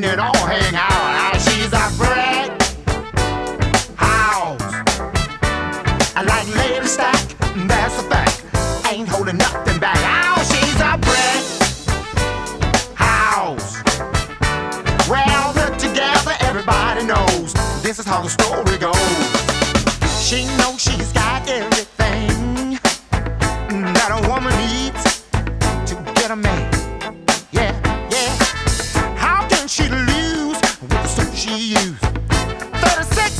friend and all hang out. Oh, she's a friend. House. I like Lady Stack, that's a fact. Ain't holding nothing back. Oh, she's a friend. House. Well, put together, everybody knows. This is how the story goes. She knows used? 36,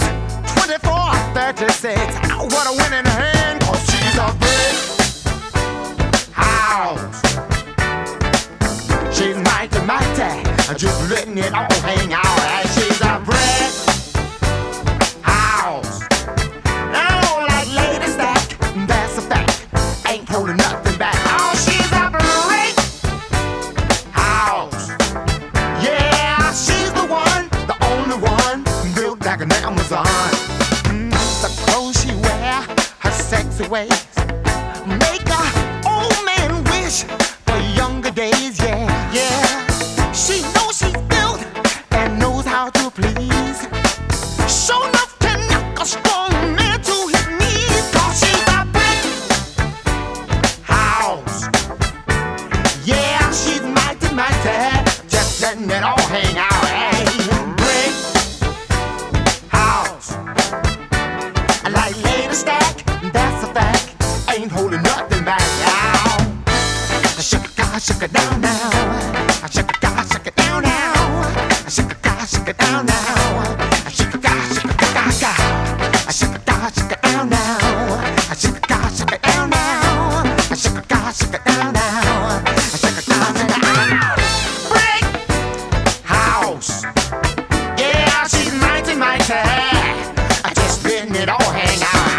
24, 36. What a winning hand, cause she's a brick house. She's mighty, mighty, just letting it all hang out. Like an Amazon. Mm, the clothes she wear, her sexy ways, make a old man wish for younger days. Yeah, yeah. She knows she's built and knows how to please. Show enough can knock a strong man to his knees. Cause she's a brick house. Yeah, she's mighty, mighty. Just letting it all that's a fact. Ain't holding nothing back. Ow. Shake it, God, shake it down now. Shake it, God, shake it down now. Shake it, God, shake it down now. Shake it, God, shake it, God, God. Shake it, God, shake it down now. Shake it, God, shake it down now. Shake it, God, shake it down now. Shake it, God, shake it down. now. Break house. Yeah, she's mighty, mighty. Just letting it all hang out.